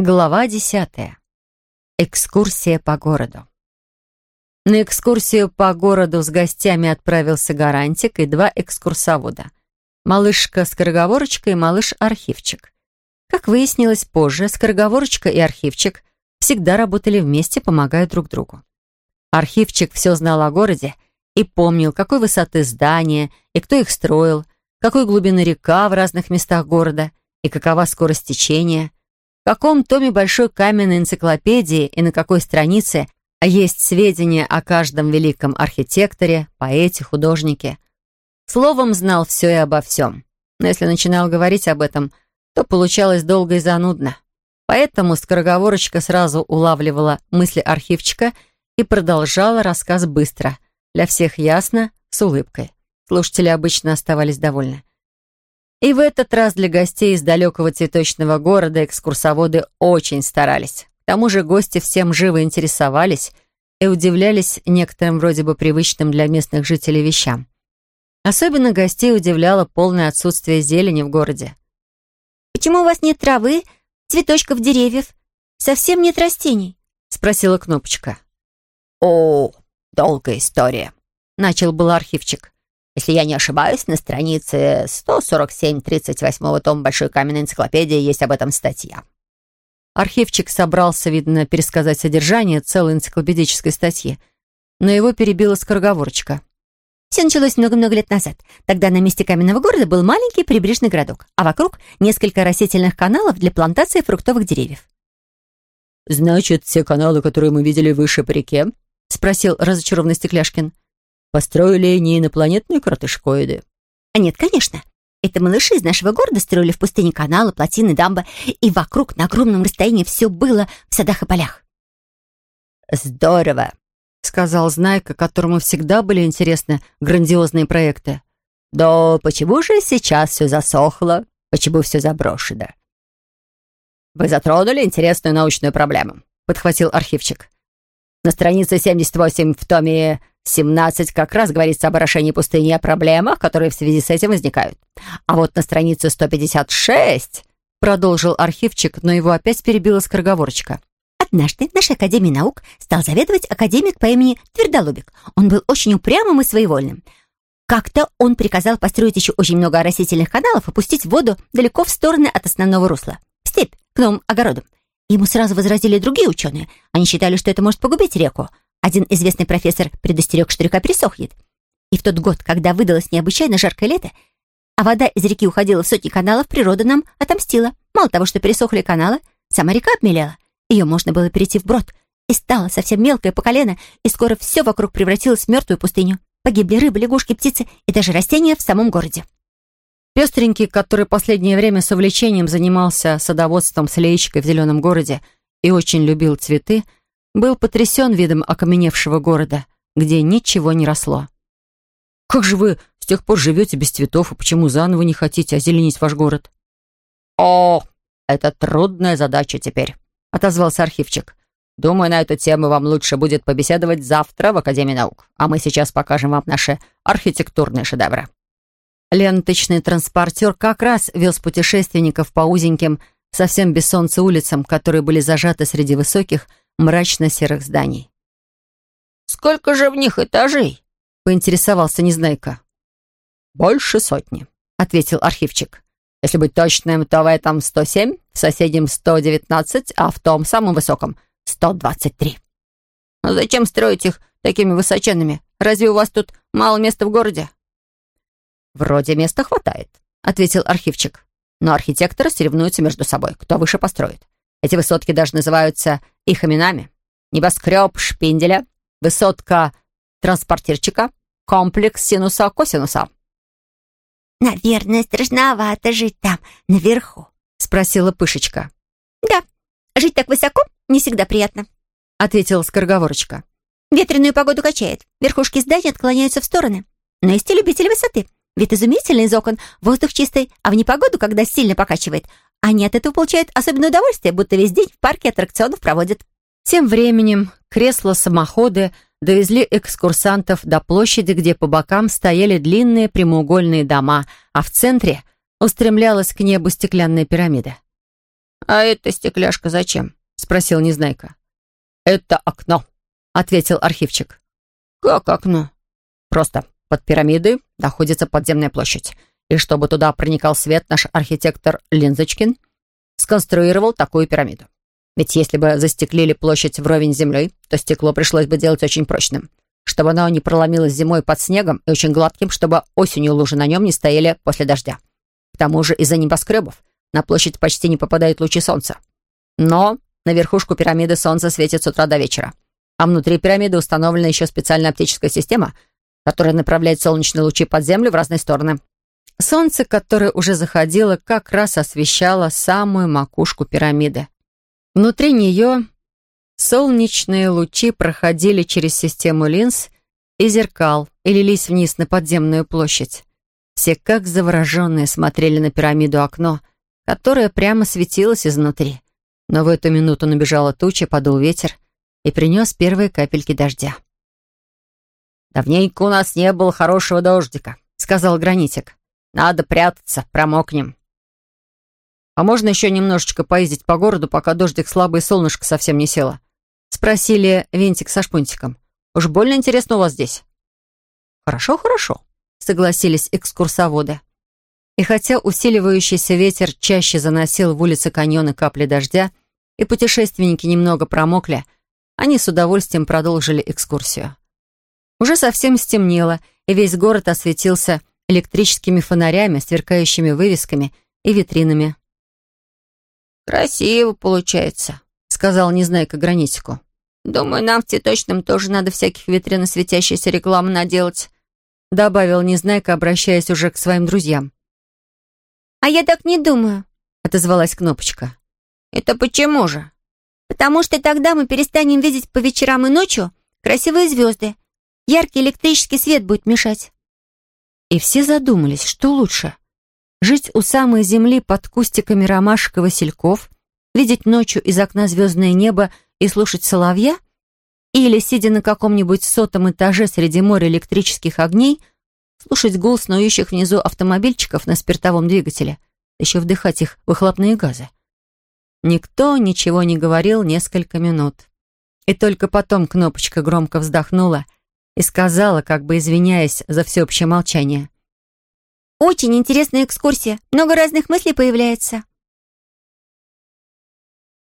Глава десятая. Экскурсия по городу. На экскурсию по городу с гостями отправился Гарантик и два экскурсовода. Малышка-скороговорочка и малыш-архивчик. Как выяснилось позже, скороговорочка и архивчик всегда работали вместе, помогая друг другу. Архивчик все знал о городе и помнил, какой высоты здания и кто их строил, какой глубины река в разных местах города и какова скорость течения – каком томе большой каменной энциклопедии и на какой странице есть сведения о каждом великом архитекторе, поэте, художнике. Словом, знал все и обо всем. Но если начинал говорить об этом, то получалось долго и занудно. Поэтому скороговорочка сразу улавливала мысли архивчика и продолжала рассказ быстро. Для всех ясно, с улыбкой. Слушатели обычно оставались довольны. И в этот раз для гостей из далекого цветочного города экскурсоводы очень старались. К тому же гости всем живо интересовались и удивлялись некоторым вроде бы привычным для местных жителей вещам. Особенно гостей удивляло полное отсутствие зелени в городе. «Почему у вас нет травы, цветочков, деревьев? Совсем нет растений?» — спросила Кнопочка. «О, долгая история», — начал был архивчик. Если я не ошибаюсь, на странице 147-38 тома Большой каменной энциклопедии есть об этом статья. Архивчик собрался, видно, пересказать содержание целой энциклопедической статьи, но его перебила скороговорочка. Все началось много-много лет назад. Тогда на месте каменного города был маленький прибрежный городок, а вокруг несколько растительных каналов для плантации фруктовых деревьев. «Значит, все каналы, которые мы видели выше по реке?» — спросил разочарованный Стекляшкин. Построили не инопланетные кротышкоиды? А нет, конечно. Это малыши из нашего города строили в пустыне каналы, плотины, дамбы, и вокруг на огромном расстоянии все было в садах и полях. «Здорово», — сказал Знайка, которому всегда были интересны грандиозные проекты. «Да почему же сейчас все засохло? Почему все заброшено?» «Вы затронули интересную научную проблему», — подхватил архивчик. «На странице 78 в томе 17 как раз говорится об орошении пустыни и о проблемах, которые в связи с этим возникают. А вот на странице 156 продолжил архивчик, но его опять перебила скороговорочка. Однажды в нашей Академии наук стал заведовать академик по имени Твердолубик. Он был очень упрямым и своевольным. Как-то он приказал построить еще очень много растительных каналов и пустить воду далеко в стороны от основного русла, в степь, к новым огородам. Ему сразу возразили другие ученые. Они считали, что это может погубить реку. Один известный профессор предостерег, что река пересохнет. И в тот год, когда выдалось необычайно жаркое лето, а вода из реки уходила в сотни каналов, природа нам отомстила. Мало того, что пересохли каналы, сама река обмелела. Ее можно было перейти вброд, и стало совсем мелкое по колено, и скоро все вокруг превратилось в мертвую пустыню. Погибли рыбы, лягушки, птицы и даже растения в самом городе. Пестренький, который последнее время с увлечением занимался садоводством с леечкой в зеленом городе и очень любил цветы, был потрясен видом окаменевшего города, где ничего не росло. «Как же вы с тех пор живете без цветов, и почему заново не хотите озеленить ваш город?» «О, это трудная задача теперь», — отозвался архивчик. «Думаю, на эту тему вам лучше будет побеседовать завтра в Академии наук, а мы сейчас покажем вам наши архитектурные шедевры». Ленточный транспортер как раз вез путешественников по узеньким, совсем без солнца улицам, которые были зажаты среди высоких, мрачно-серых зданий. «Сколько же в них этажей?» — поинтересовался Незнайка. «Больше сотни», — ответил архивчик. «Если быть точным, то в этом 107, в соседнем 119, а в том самом высоком 123». «А зачем строить их такими высоченными? Разве у вас тут мало места в городе?» «Вроде места хватает», — ответил архивчик. «Но архитекторы соревнуются между собой, кто выше построит. Эти высотки даже называются их именами. Небоскреб шпинделя, высотка транспортирчика, комплекс синуса-косинуса. «Наверное, страшновато жить там, наверху», — спросила Пышечка. «Да, жить так высоко не всегда приятно», — ответила скороговорочка. «Ветреную погоду качает, верхушки зданий отклоняются в стороны. Но есть и любители высоты. Вид изумительный из окон, воздух чистый, а в непогоду, когда сильно покачивает, они от этого получают особенное удовольствие, будто весь день в парке аттракционов проводят. Тем временем кресла-самоходы довезли экскурсантов до площади, где по бокам стояли длинные прямоугольные дома, а в центре устремлялась к небу стеклянная пирамида. «А эта стекляшка зачем?» — спросил Незнайка. «Это окно», — ответил архивчик. «Как окно?» «Просто под пирамидой находится подземная площадь. И чтобы туда проникал свет, наш архитектор Линзочкин сконструировал такую пирамиду. Ведь если бы застеклили площадь вровень с землей, то стекло пришлось бы делать очень прочным, чтобы оно не проломилось зимой под снегом и очень гладким, чтобы осенью лужи на нем не стояли после дождя. К тому же из-за небоскребов на площадь почти не попадают лучи солнца. Но на верхушку пирамиды солнце светит с утра до вечера. А внутри пирамиды установлена еще специальная оптическая система, которая направляет солнечные лучи под землю в разные стороны. Солнце, которое уже заходило, как раз освещало самую макушку пирамиды. Внутри нее солнечные лучи проходили через систему линз и зеркал и лились вниз на подземную площадь. Все, как завороженные, смотрели на пирамиду окно, которое прямо светилось изнутри. Но в эту минуту набежала туча, подул ветер и принес первые капельки дождя. «Давненько у нас не было хорошего дождика», — сказал Гранитик. Надо прятаться, промокнем. А можно еще немножечко поездить по городу, пока дождик слабый и солнышко совсем не село? Спросили Винтик со Шпунтиком. Уж больно интересно у вас здесь. Хорошо, хорошо, согласились экскурсоводы. И хотя усиливающийся ветер чаще заносил в улицы каньоны капли дождя, и путешественники немного промокли, они с удовольствием продолжили экскурсию. Уже совсем стемнело, и весь город осветился электрическими фонарями, сверкающими вывесками и витринами. «Красиво получается», — сказал Незнайка Гранитику. «Думаю, нам в цветочном тоже надо всяких витрин и светящейся рекламы наделать», — добавил Незнайка, обращаясь уже к своим друзьям. «А я так не думаю», — отозвалась Кнопочка. «Это почему же?» «Потому что тогда мы перестанем видеть по вечерам и ночью красивые звезды. Яркий электрический свет будет мешать». И все задумались, что лучше. Жить у самой земли под кустиками ромашек и васильков, видеть ночью из окна звездное небо и слушать соловья? Или, сидя на каком-нибудь сотом этаже среди моря электрических огней, слушать гул снующих внизу автомобильчиков на спиртовом двигателе, еще вдыхать их выхлопные газы? Никто ничего не говорил несколько минут. И только потом кнопочка громко вздохнула — и сказала, как бы извиняясь за всеобщее молчание. «Очень интересная экскурсия. Много разных мыслей появляется».